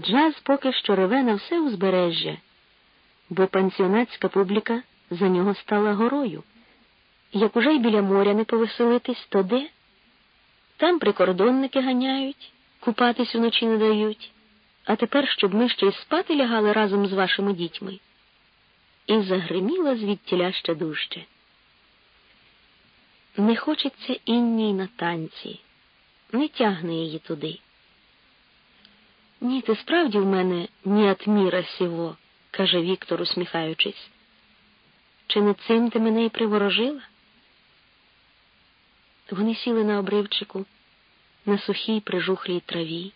Джаз поки що реве на все узбережжя, бо пансіонатська публіка за нього стала горою. Як уже й біля моря не повеселитись, то де? Там прикордонники ганяють, купатись уночі не дають, а тепер, щоб ми ще й спати лягали разом з вашими дітьми. І загриміло звідтіля ще дужче. Не хочеться інній на танці, не тягне її туди. Ні, ти справді в мене ні атміра сіво, каже Віктор, усміхаючись. Чи не цим ти мене й приворожила? Вони сіли на обривчику, на сухій прижухлій траві,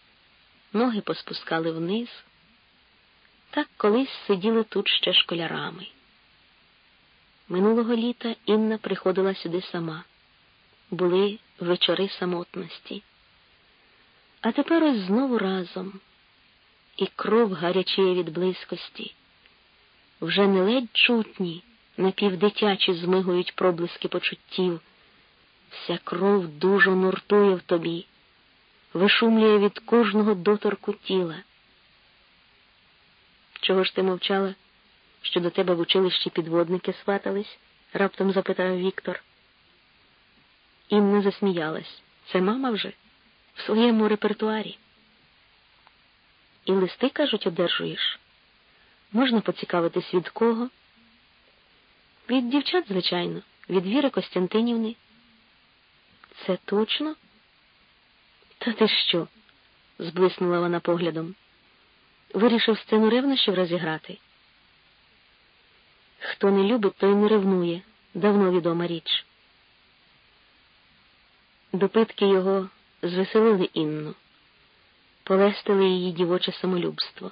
ноги поспускали вниз. Так колись сиділи тут ще школярами. Минулого літа Інна приходила сюди сама. Були вечори самотності. А тепер ось знову разом, і кров гарячіє від близькості. Вже не ледь чутні, напівдитячі змигують проблиски почуттів. Вся кров дуже нуртує в тобі, вишумлює від кожного доторку тіла. Чого ж ти мовчала, що до тебе в училищі підводники сватались? раптом запитав Віктор. Інна засміялась. Це мама вже в своєму репертуарі. І листи, кажуть, одержуєш. Можна поцікавитись від кого? Від дівчат, звичайно, від Віри Костянтинівни. Це точно? Та ти що? зблиснула вона поглядом. Вирішив сцену ревнощів розіграти. Хто не любить, той не ревнує. Давно відома річ. Допитки його звеселили Інну, полестили її дівоче самолюбство.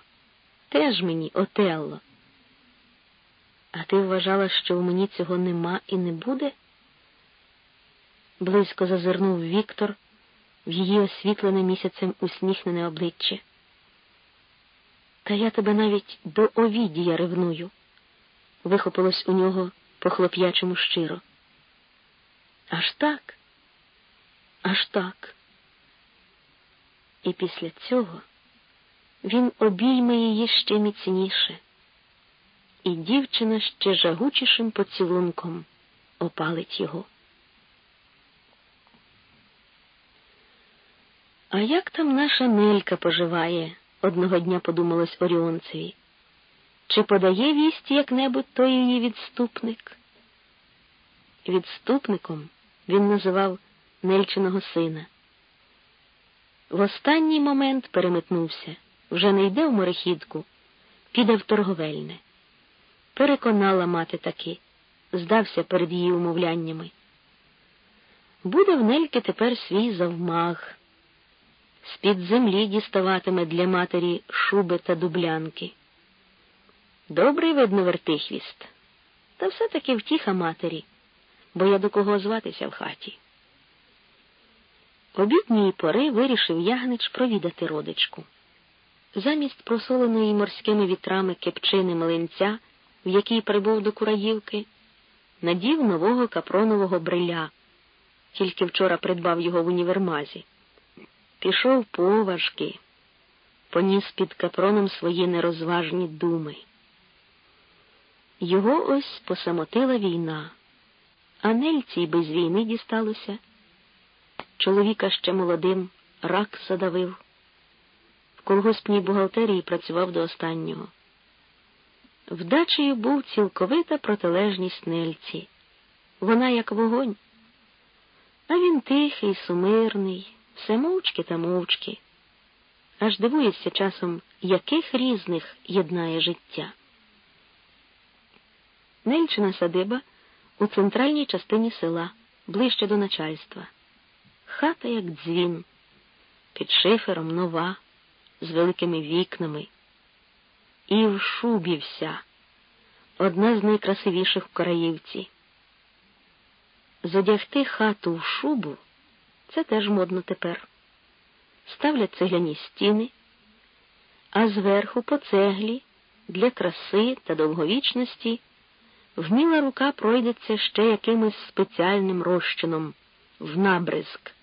Теж мені, Отелло. А ти вважала, що в мені цього нема і не буде? Близько зазирнув Віктор в її освітлене місяцем усміхнене обличчя. Та я тебе навіть до овідія ревную, вихопилось у нього по хлоп'ячому щиро. Аж так, аж так. І після цього він обійме її ще міцніше, і дівчина ще жагучішим поцілунком опалить його. А як там наша Нелька поживає? одного дня подумалось Оріонцеві. Чи подає вісті як-небудь той її відступник? Відступником він називав Нельчиного сина. В останній момент переметнувся, вже не йде в морехідку, піде в торговельне. Переконала мати таки, здався перед її умовляннями. Буде в Нельки тепер свій завмаг з-під землі діставатиме для матері шуби та дублянки. Добрий, видно, вертихвіст, та все-таки втіха матері, бо я до кого зватися в хаті. Обідньої пори вирішив ягнич провідати родичку. Замість просоленої морськими вітрами кепчини млинця, в якій прибув до Кураївки, надів нового капронового бриля, тільки вчора придбав його в універмазі пішов поважки, поніс під капроном свої нерозважні думи. Його ось посамотила війна, а нельці й без війни дісталося. Чоловіка ще молодим рак задавив, в колгоспній бухгалтерії працював до останнього. Вдачею був цілковита протилежність нельці. Вона як вогонь, а він тихий, сумирний, все мовчки та мовчки, аж дивуєшся часом, яких різних єднає життя. Нельчина садиба у центральній частині села, ближче до начальства. Хата, як дзвін, під шифером нова, з великими вікнами. І в шубі вся, одна з найкрасивіших в Караївці. Зодягти хату в шубу це теж модно тепер. Ставлять цегляні стіни, а зверху по цеглі для краси та довговічності вміла рука пройдеться ще якимось спеціальним розчином в набризк.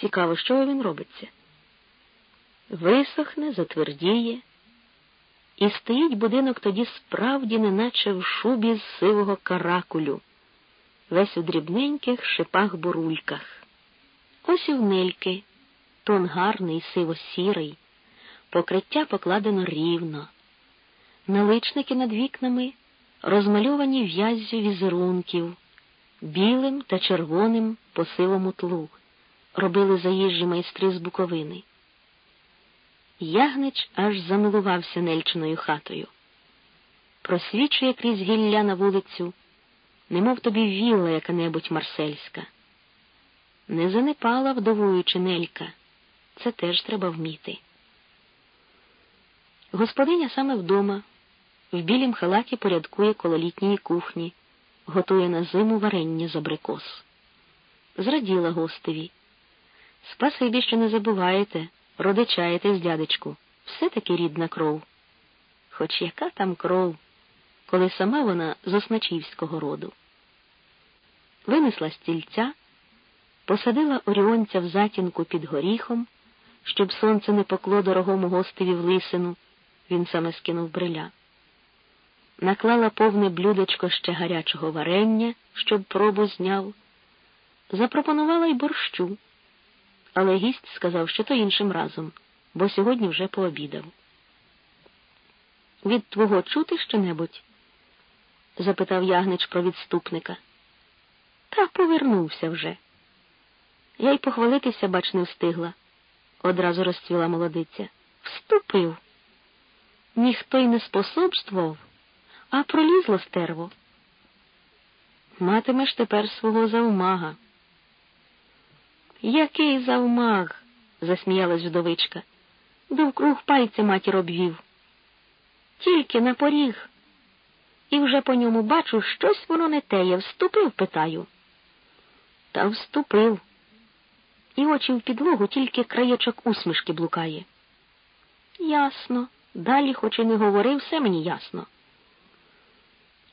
Цікаво, що він робиться. Висохне, затвердіє, і стоїть будинок тоді справді, неначе в шубі з сивого каракулю, весь у дрібненьких шипах бурульках. Ось і в нельки, тон гарний, сиво-сірий, покриття покладено рівно. Наличники над вікнами розмальовані в'яззю візерунків, білим та червоним по сивому тлу, робили заїжджі майстри з Буковини. Ягнич аж замилувався нельчиною хатою. Просвічує крізь гілля на вулицю, немов тобі вілла яка-небудь марсельська. Не занепала вдовуючи нелька, це теж треба вміти. Господиня саме вдома, в білім халаті порядкує коло літньої кухні, готує на зиму варення з абрикос. Зраділа гостеві. Спасибі, що не забуваєте, родичаєтесь, дядечку, все таки рідна кров. Хоч яка там кров, коли сама вона з Осначівського роду. Винесла стільця, посадила оріонця в затінку під горіхом, щоб сонце не покло дорогому гостеві в лисину, він саме скинув бриля. Наклала повне блюдечко ще гарячого варення, щоб пробу зняв, запропонувала й борщу але гість сказав, що то іншим разом, бо сьогодні вже пообідав. Від твого чути що-небудь? запитав ягнич про відступника. Та повернувся вже. Я й похвалитися, бач, не встигла, одразу розцвіла молодиця. Вступив. Ніхто й не способствував, а пролізло стерво. Матимеш тепер свого завмага. Який завмаг, засміялась вдовичка. Довкруг пальця матір обвів. Тільки на поріг. І вже по ньому бачу, щось воно не теє. Вступив, питаю. Та вступив. І очі в підлогу тільки краєчок усмішки блукає. Ясно. Далі, хоч і не говорив, все мені ясно.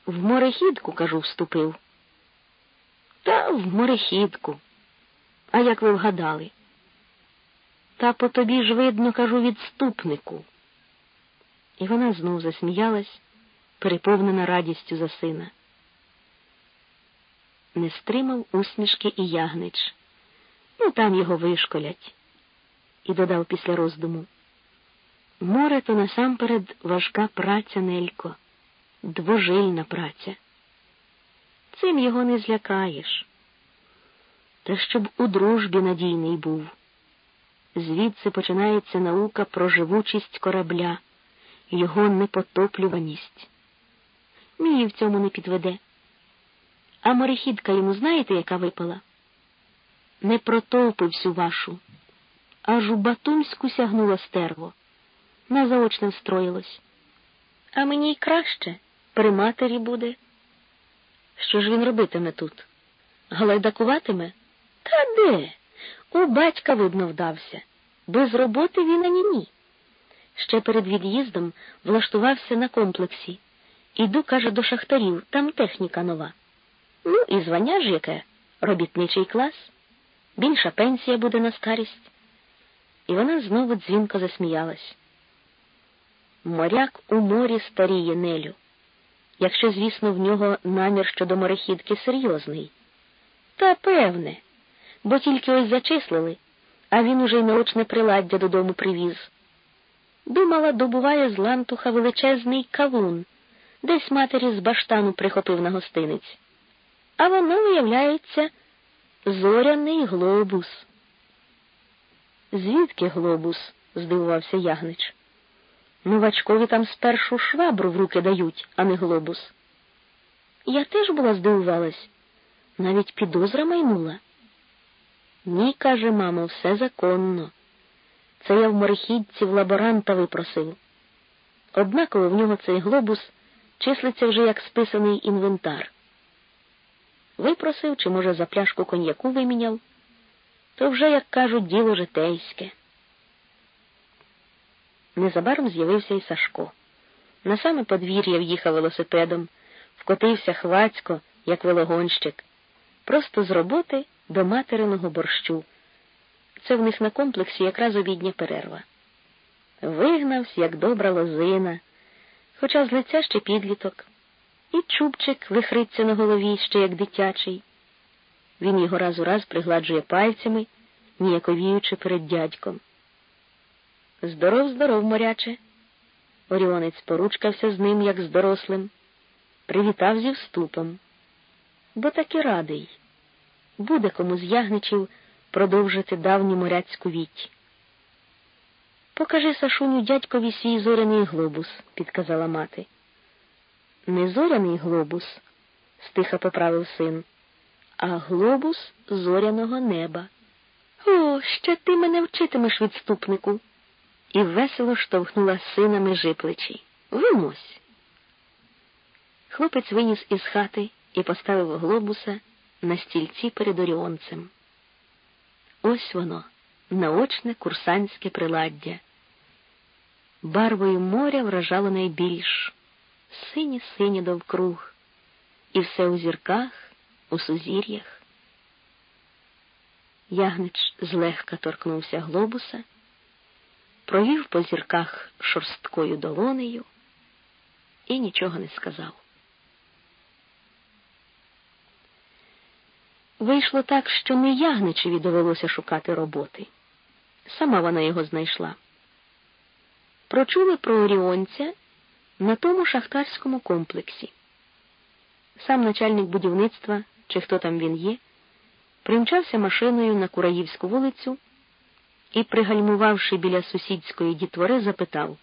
В морехідку, кажу, вступив. Та в морехідку. А як ви вгадали? Та по тобі ж видно, кажу, відступнику. І вона знов засміялась, переповнена радістю за сина. Не стримав усмішки і ягнич. Ну, там його вишколять. І додав після роздуму. Море то насамперед важка праця, Нелько, двожильна праця. Цим його не злякаєш та щоб у дружбі надійний був. Звідси починається наука про живучість корабля, його непотоплюваність. Мії в цьому не підведе. А морехідка йому знаєте, яка випала? Не протовпи всю вашу, аж у Батумську сягнуло стерво, назаочне встроїлось. А мені й краще при матері буде. Що ж він робитиме тут? Галайдакуватиме? Та де? У батька, видно, вдався. Без роботи він ані ні. Ще перед від'їздом влаштувався на комплексі. Іду, каже, до шахтарів, там техніка нова. Ну, і звання ж яке, робітничий клас, більша пенсія буде на старість. І вона знову дзвінко засміялась. Моряк у морі старіє Нелю, якщо, звісно, в нього намір щодо морехідки серйозний. Та певне бо тільки ось зачислили, а він уже й наочне приладдя додому привіз. Думала, добуває з лантуха величезний кавун, десь матері з баштану прихопив на гостиниць. А воно, виявляється, зоряний глобус. Звідки глобус? здивувався ягнич. Новачкові там спершу швабру в руки дають, а не глобус. Я теж була здивувалась, навіть підозра майнула. Ні, каже, мамо, все законно. Це я в морехідці в лаборанта випросив. Однаково в нього цей глобус числиться вже як списаний інвентар. Випросив, чи, може, за пляшку коньяку виміняв, то вже, як кажуть, діло житейське. Незабаром з'явився і Сашко. На саме подвір'я в'їхав велосипедом, вкотився хвацько, як велогонщик, просто з роботи до материного борщу. Це в них на комплексі якраз обідня перерва. Вигнався, як добра лозина, хоча з лиця ще підліток, і чубчик вихриться на голові ще як дитячий. Він його раз у раз пригладжує пальцями, ніяковіючи перед дядьком. Здоров, здоров, моряче. Оріонець поручкався з ним, як з дорослим, привітав зі вступом. Бо таки радий. Буде кому з ягничів продовжити давню моряцьку віть. Покажи Сашуню дядькові свій зоряний глобус, підказала мати. Не зоряний глобус, стиха поправив син, а глобус зоряного неба. О, ще ти мене вчитимеш відступнику. І весело штовхнула сина межи плечі. Вимось. Хлопець виніс із хати і поставив глобуса на стільці перед оріонцем. Ось воно, наочне курсантське приладдя. Барвою моря вражало найбільш сині сині довкруг, і все у зірках, у сузір'ях. Ягнич злегка торкнувся глобуса, провів по зірках шорсткою долонею і нічого не сказав. Вийшло так, що не ягничеві довелося шукати роботи. Сама вона його знайшла. Прочули про оріонця на тому шахтарському комплексі. Сам начальник будівництва, чи хто там він є, примчався машиною на Кураївську вулицю і, пригальмувавши біля сусідської дітвори, запитав,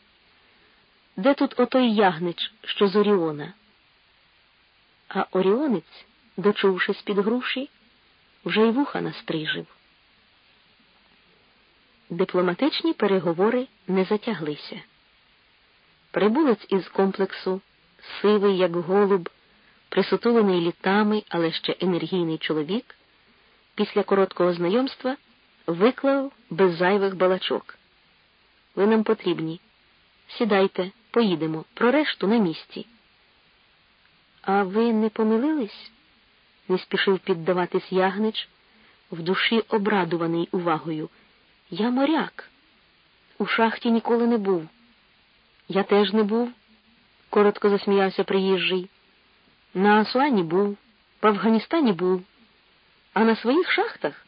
де тут отой ягнич, що з Оріона? А Оріонець, дочувши з-під груші, вже й вуха настрижив. Дипломатичні переговори не затяглися. Прибулець із комплексу, сивий, як голуб, присутулений літами, але ще енергійний чоловік, після короткого знайомства виклав без зайвих балачок. Ви нам потрібні. Сідайте, поїдемо, про решту на місці. А ви не помилились? Не спішив піддаватись ягнич, в душі обрадуваний увагою. Я моряк. У шахті ніколи не був. Я теж не був, коротко засміявся приїжджий. На Асуані був, в Афганістані був, а на своїх шахтах?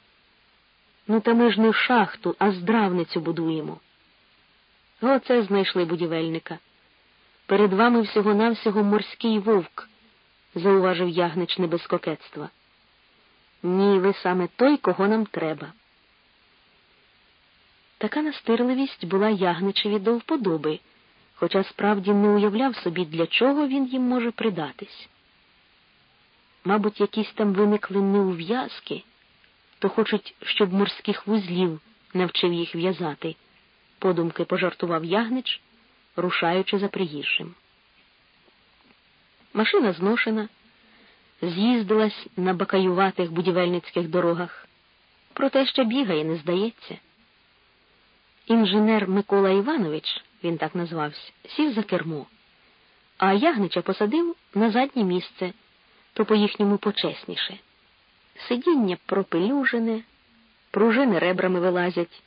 Ну, та ми ж не шахту, а здравницю будуємо. Оце знайшли будівельника. Перед вами всього-навсього морський вовк, зауважив ягнич не без кокетства. Ні, ви саме той, кого нам треба. Така настирливість була ягничеві до вподоби, хоча справді не уявляв собі, для чого він їм може придатись. Мабуть, якісь там виникли неув'язки, то хочуть, щоб морських вузлів навчив їх в'язати, подумки пожартував ягнич, рушаючи за приїжджим. Машина зношена, з'їздилась на бакаюватих будівельницьких дорогах, проте ще бігає, не здається. Інженер Микола Іванович, він так назвався, сів за кермо, а ягнича посадив на заднє місце, то по їхньому почесніше. Сидіння пропелюжене, пружини ребрами вилазять.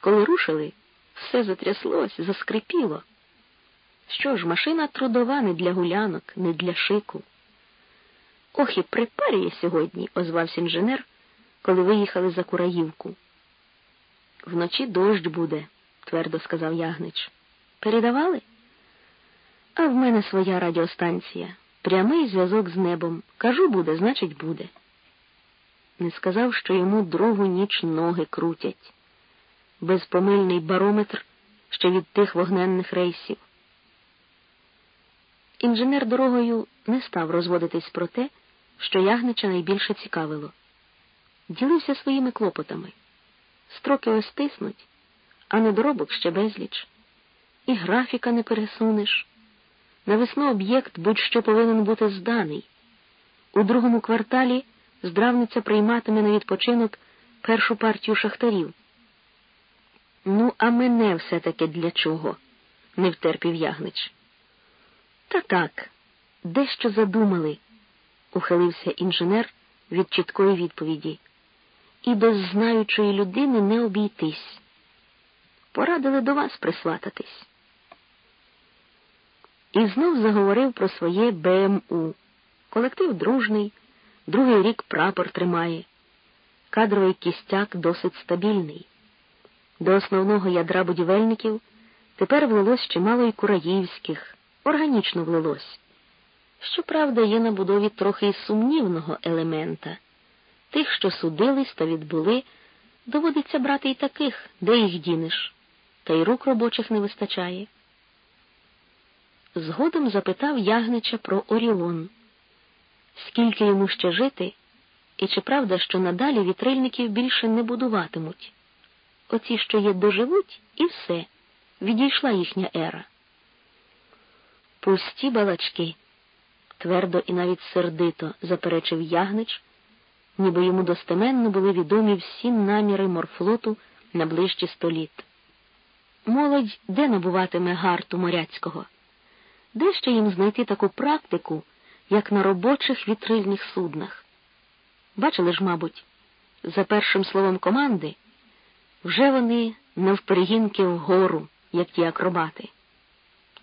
Коли рушили, все затряслось, заскрипіло. Що ж, машина трудова не для гулянок, не для шику. Ох і припарює сьогодні, озвався інженер, коли виїхали за Кураївку. Вночі дощ буде, твердо сказав ягнич. Передавали? А в мене своя радіостанція. Прямий зв'язок з небом. Кажу, буде, значить, буде. Не сказав, що йому другу ніч ноги крутять. Безпомильний барометр ще від тих вогненних рейсів. Інженер дорогою не став розводитись про те, що ягнича найбільше цікавило. Ділився своїми клопотами. Строки ось тиснуть, а недоробок ще безліч. І графіка не пересунеш. На весну об'єкт будь-що повинен бути зданий. У другому кварталі здравниця прийматиме на відпочинок першу партію шахтарів. Ну, а мене все-таки для чого? не втерпів ягнич. Та так, дещо задумали, ухилився інженер від чіткої відповіді. І без знаючої людини не обійтись. порадили до вас присвататись. І знов заговорив про своє БМУ. Колектив дружний, другий рік прапор тримає. Кадровий кістяк досить стабільний. До основного ядра будівельників тепер влилось чимало і кураївських, органічно влилось. Щоправда, є на будові трохи й сумнівного елемента. Тих, що судились та відбули, доводиться брати і таких, де їх дінеш, та й рук робочих не вистачає. Згодом запитав Ягнича про Оріон, скільки йому ще жити, і чи правда, що надалі вітрильників більше не будуватимуть. Оці, що є, доживуть, і все, відійшла їхня ера. Пусті балачки, твердо і навіть сердито заперечив Ягнич, ніби йому достеменно були відомі всі наміри морфлоту на ближчі століт. Молодь де набуватиме гарту моряцького? Де ще їм знайти таку практику, як на робочих вітрильних суднах? Бачили ж, мабуть, за першим словом команди вже вони навперегінки вгору, як ті акробати.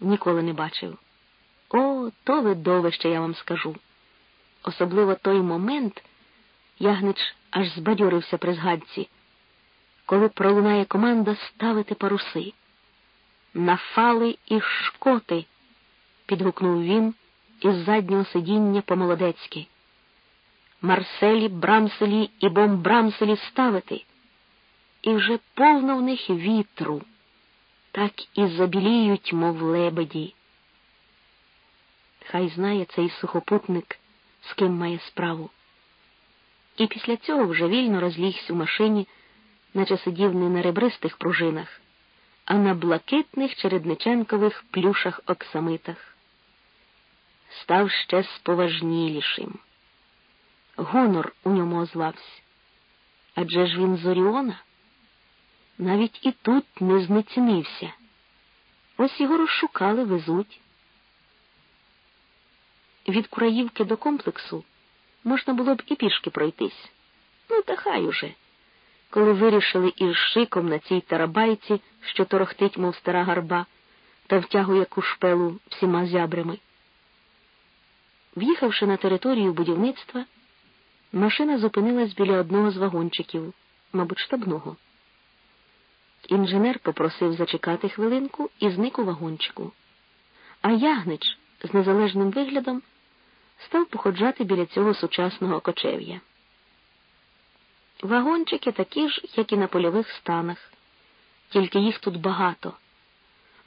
Ніколи не бачив. О, то видовище, я вам скажу. Особливо той момент, Ягнич аж збадьорився при згадці, коли пролунає команда ставити паруси. На фали і шкоти підгукнув він із заднього сидіння по-молодецьки. Марселі, Брамселі і бомбрамселі ставити, і вже повно в них вітру, так і забіліють, мов лебеді. Хай знає цей сухопутник, з ким має справу. І після цього вже вільно розлігся в машині, наче сидів не на ребристих пружинах, а на блакитних чередниченкових плюшах оксамитах став ще споважнілішим. Гонор у ньому озвався. Адже ж він з Оріона навіть і тут не знецінився. Ось його розшукали, везуть. Від Кураївки до комплексу можна було б і пішки пройтись. Ну, та хай уже. Коли вирішили із шиком на цій тарабайці, що торохтить, мов стара гарба, та втягує кушпелу всіма зябрами. В'їхавши на територію будівництва, машина зупинилась біля одного з вагончиків, мабуть, штабного. Інженер попросив зачекати хвилинку і зник у вагончику. А ягнич з незалежним виглядом став походжати біля цього сучасного кочев'я. Вагончики такі ж, як і на польових станах, тільки їх тут багато,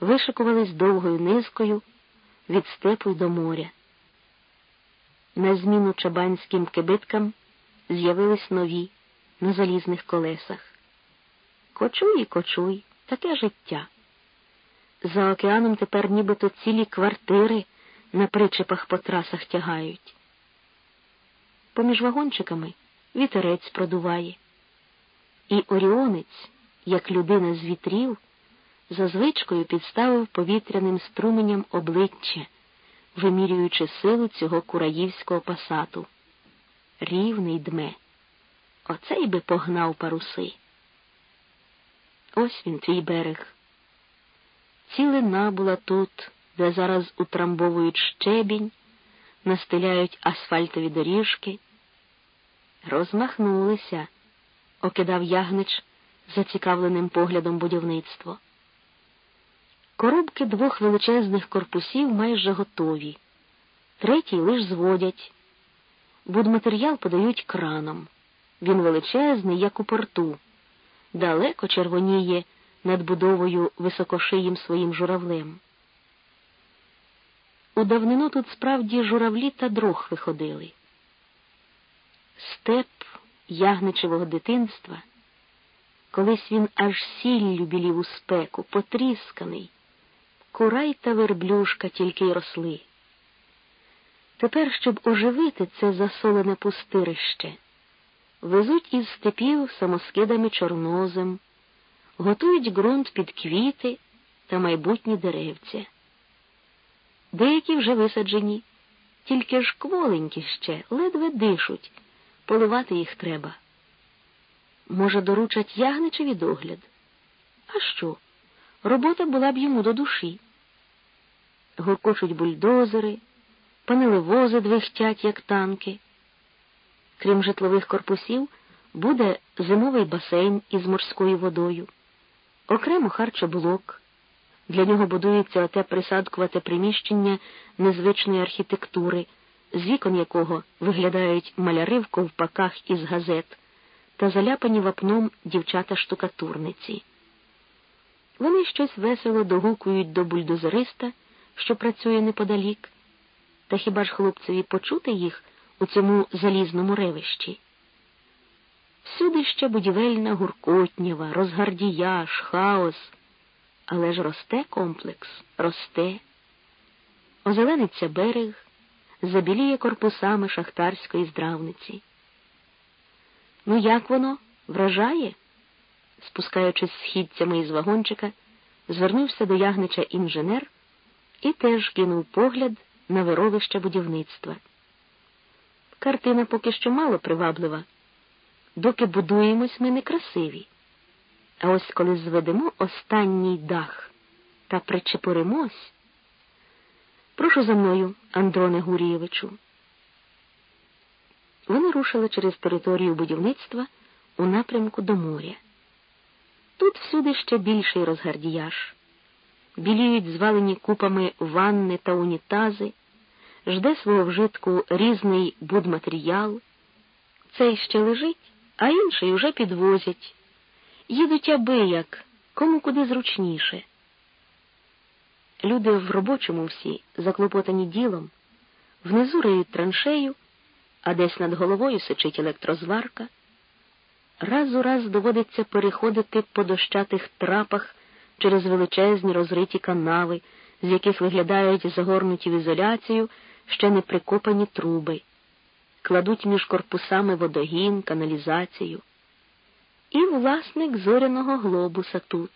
вишикувались довгою низкою від степу до моря. На зміну чабанським кибиткам з'явились нові на залізних колесах. Кочуй і кочуй, таке життя. За океаном тепер нібито цілі квартири на причепах по трасах тягають. Поміж вагончиками вітерець продуває. І оріонець, як людина з вітрів, за звичкою підставив повітряним струменям обличчя вимірюючи силу цього кураївського пасату. Рівний дме. Оцей би погнав паруси. Ось він, твій берег. Цілина була тут, де зараз утрамбовують щебінь, настеляють асфальтові доріжки. Розмахнулися, окидав ягнич зацікавленим поглядом будівництво. Коробки двох величезних корпусів майже готові, третій лиш зводять. Будматеріал подають краном. Він величезний, як у порту, далеко червоніє над будовою високошиїм своїм журавлем. У давнину тут справді журавлі та дрох виходили. Степ ягничевого дитинства, колись він аж сіллю білів у спеку, потрісканий курай та верблюшка тільки й росли. Тепер, щоб оживити це засолене пустирище, везуть із степів самоскидами чорнозем, готують ґрунт під квіти та майбутні деревця. Деякі вже висаджені, тільки ж кволенькі ще, ледве дишуть, поливати їх треба. Може, доручать ягничеві догляд? А що? робота була б йому до душі. Гуркочуть бульдозери, панелевози двихтять, як танки. Крім житлових корпусів, буде зимовий басейн із морською водою, окремо харчоблок. Для нього будується оте присадкувате приміщення незвичної архітектури, з вікон якого виглядають маляри в ковпаках із газет та заляпані вапном дівчата-штукатурниці. Вони щось весело догукують до бульдозериста, що працює неподалік, та хіба ж хлопцеві почути їх у цьому залізному ревищі? Всюди ще будівельна гуркотнява, розгардіяж, хаос. Але ж росте комплекс, росте. Озелениться берег, забіліє корпусами шахтарської здравниці. Ну, як воно вражає? спускаючись східцями із вагончика, звернувся до ягнича інженер і теж кинув погляд на вировище будівництва. Картина поки що мало приваблива. Доки будуємось, ми некрасиві. А ось коли зведемо останній дах та причепоримось, прошу за мною, Андроне Гурієвичу. Вони рушили через територію будівництва у напрямку до моря. Тут всюди ще більший розгардіяж. Біліють звалені купами ванни та унітази, жде свого вжитку різний будматеріал. Цей ще лежить, а інший уже підвозять. Їдуть аби як, кому куди зручніше. Люди в робочому всі, заклопотані ділом, внизу риють траншею, а десь над головою сичить електрозварка. Раз у раз доводиться переходити по дощатих трапах через величезні розриті канави, з яких виглядають загорнуті в ізоляцію ще не прикопані труби, кладуть між корпусами водогін, каналізацію. І власник зоряного глобуса тут.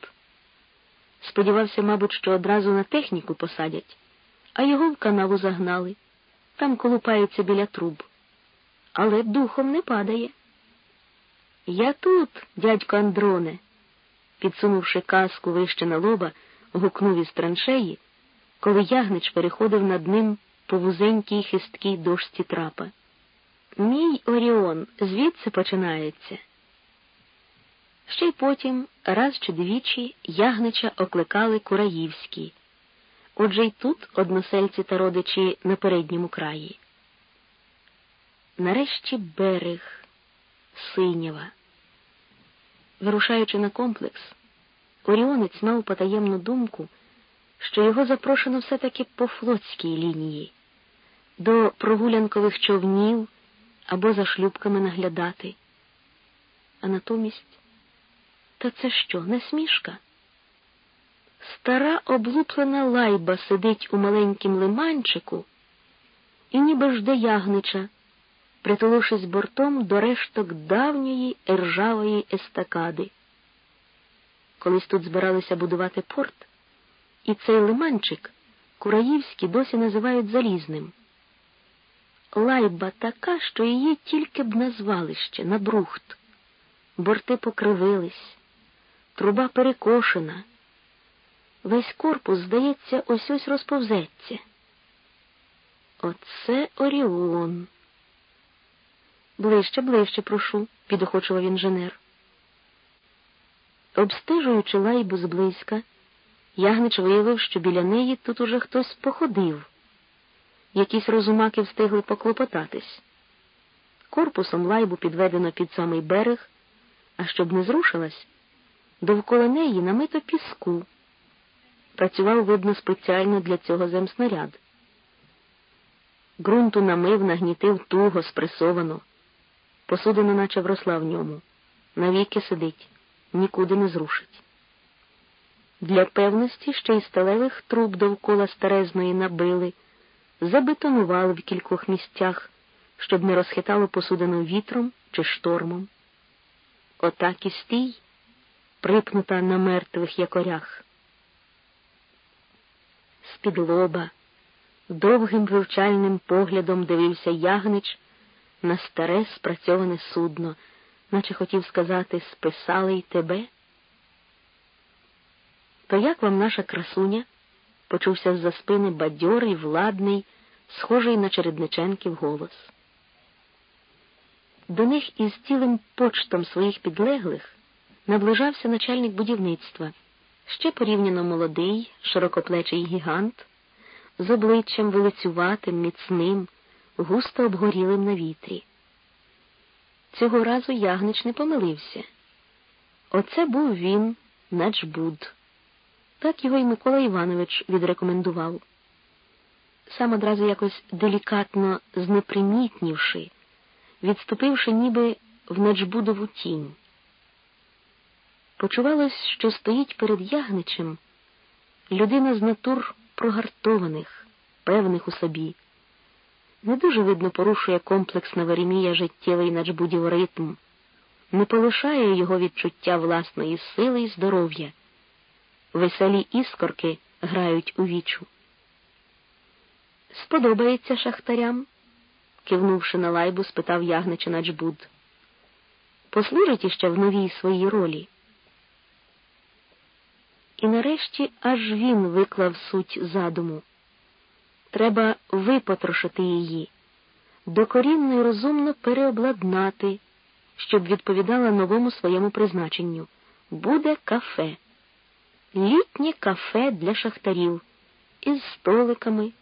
Сподівався, мабуть, що одразу на техніку посадять, а його в канаву загнали, там колупаються біля труб. Але духом не падає. Я тут, дядько Андроне, підсунувши каску вище на лоба, гукнув із траншеї, коли ягнич переходив над ним по вузенькій хисткій дошці трапа. Мій Оріон звідси починається. Ще й потім, раз чи двічі, ягнича окликали Кураївські. Отже й тут односельці та родичі на передньому краї. Нарешті берег Синява. Вирушаючи на комплекс, Оріонець мав потаємну думку, що його запрошено все-таки по флотській лінії, до прогулянкових човнів або за шлюбками наглядати. А натомість, та це що, не смішка? Стара облуплена лайба сидить у маленькім лиманчику і ніби жде ягнича, притулившись бортом до решток давньої ержавої естакади. Колись тут збиралися будувати порт, і цей лиманчик Кураївські досі називають залізним. Лайба така, що її тільки б на звалище, на брухт. Борти покривились, труба перекошена. Весь корпус, здається, ось ось розповзеться. Оце Оріон. Ближче, ближче, прошу, підохочував інженер. Обстежуючи лайбу зблизька, Ягнич виявив, що біля неї тут уже хтось походив. Якісь розумаки встигли поклопотатись. Корпусом лайбу підведено під самий берег, а щоб не зрушилась, довкола неї намито піску. Працював, видно, спеціально для цього земснаряд. Грунту намив, нагнітив туго, спресовано. Посудина наче вросла в ньому. Навіки сидить, нікуди не зрушить. Для певності ще й сталевих труб довкола старезної набили, забетонували в кількох місцях, щоб не розхитало посудину вітром чи штормом. Отак і стій, припнута на мертвих якорях. З-під лоба, довгим вивчальним поглядом дивився ягнич на старе спрацьоване судно, наче хотів сказати списали й тебе. То як вам наша красуня? почувся з-за спини бадьорий, владний, схожий на Чередниченків голос. До них із цілим почтом своїх підлеглих наближався начальник будівництва, ще порівняно молодий, широкоплечий гігант, з обличчям вилицюватим, міцним, густо обгорілим на вітрі. Цього разу ягнич не помилився. Оце був він, начбуд. Так його й Микола Іванович відрекомендував. Сам одразу якось делікатно знепримітнівши, відступивши ніби в начбудову тінь. Почувалось, що стоїть перед ягничем людина з натур прогартованих, певних у собі. Не дуже видно порушує комплексна Веремія життєвий начбудів ритм, не полишає його відчуття власної сили і здоров'я. Веселі іскорки грають у вічу. Сподобається шахтарям? кивнувши на лайбу, спитав ягнича начбуд. Послужить іще в новій своїй ролі. І нарешті аж він виклав суть задуму. Треба випотрошити її, докорінно і розумно переобладнати, щоб відповідала новому своєму призначенню. Буде кафе, літнє кафе для шахтарів із столиками,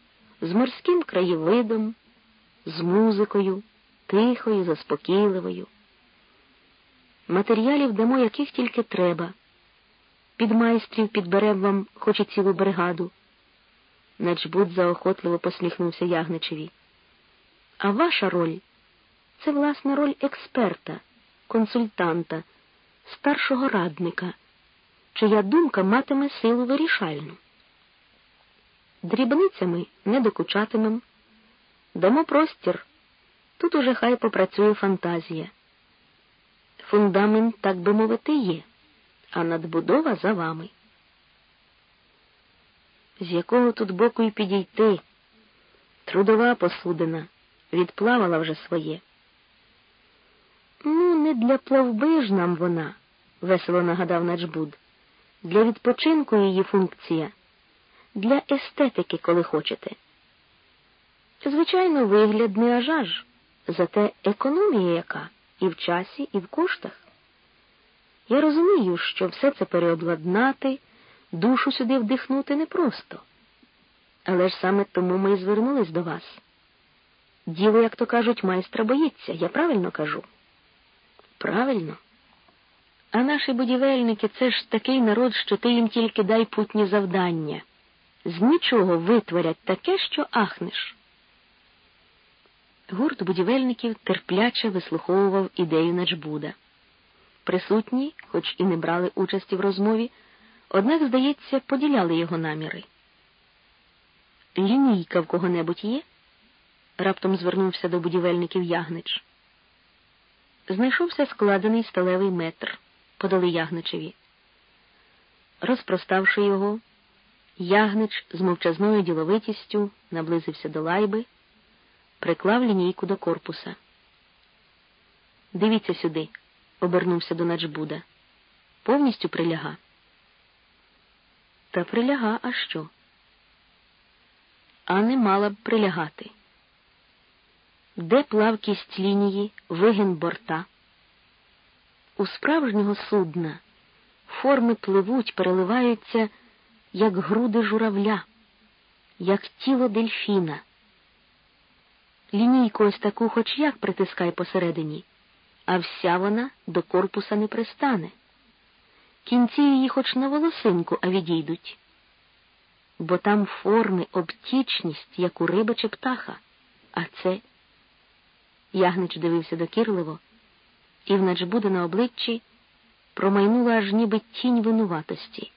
з морським краєвидом, з музикою, тихою, заспокійливою. Матеріалів дамо яких тільки треба. Під майстрів підберем вам хоч і цілу бригаду. Начбуд заохотливо посміхнувся Ягничеві. А ваша роль це, власне, роль експерта, консультанта, старшого радника, чия думка матиме силу вирішальну. Дрібницями не докучатимем, дамо простір, тут уже хай попрацює фантазія. Фундамент, так би мовити, є, а надбудова за вами з якого тут боку й підійти. Трудова посудина відплавала вже своє. Ну, не для плавби ж нам вона, весело нагадав Начбуд. Для відпочинку її функція, для естетики, коли хочете. Звичайно, вигляд не ажаж, зате економія яка і в часі, і в коштах. Я розумію, що все це переобладнати душу сюди вдихнути непросто. Але ж саме тому ми і звернулись до вас. Діло, як то кажуть, майстра боїться, я правильно кажу? Правильно. А наші будівельники це ж такий народ, що ти їм тільки дай путні завдання. З нічого витворять таке, що ахнеш. Гурт будівельників терпляче вислуховував ідею Начбуда. Присутні, хоч і не брали участі в розмові, однак, здається, поділяли його наміри. Лінійка в кого-небудь є? раптом звернувся до будівельників ягнич. Знайшовся складений сталевий метр, подали ягничеві. Розпроставши його, ягнич з мовчазною діловитістю наблизився до лайби, приклав лінійку до корпуса. Дивіться сюди, обернувся до Начбуда. Повністю приляга. Та приляга, а що? А не мала б прилягати. Де плавкість лінії, вигін борта? У справжнього судна форми пливуть, переливаються, як груди журавля, як тіло дельфіна. Лінійку ось таку хоч як притискай посередині, а вся вона до корпуса не пристане кінці її хоч на волосинку, а відійдуть, бо там форми, обтічність, як у риби чи птаха, а це. Ягнич дивився докірливо, і в начбуде на обличчі промайнула аж ніби тінь винуватості.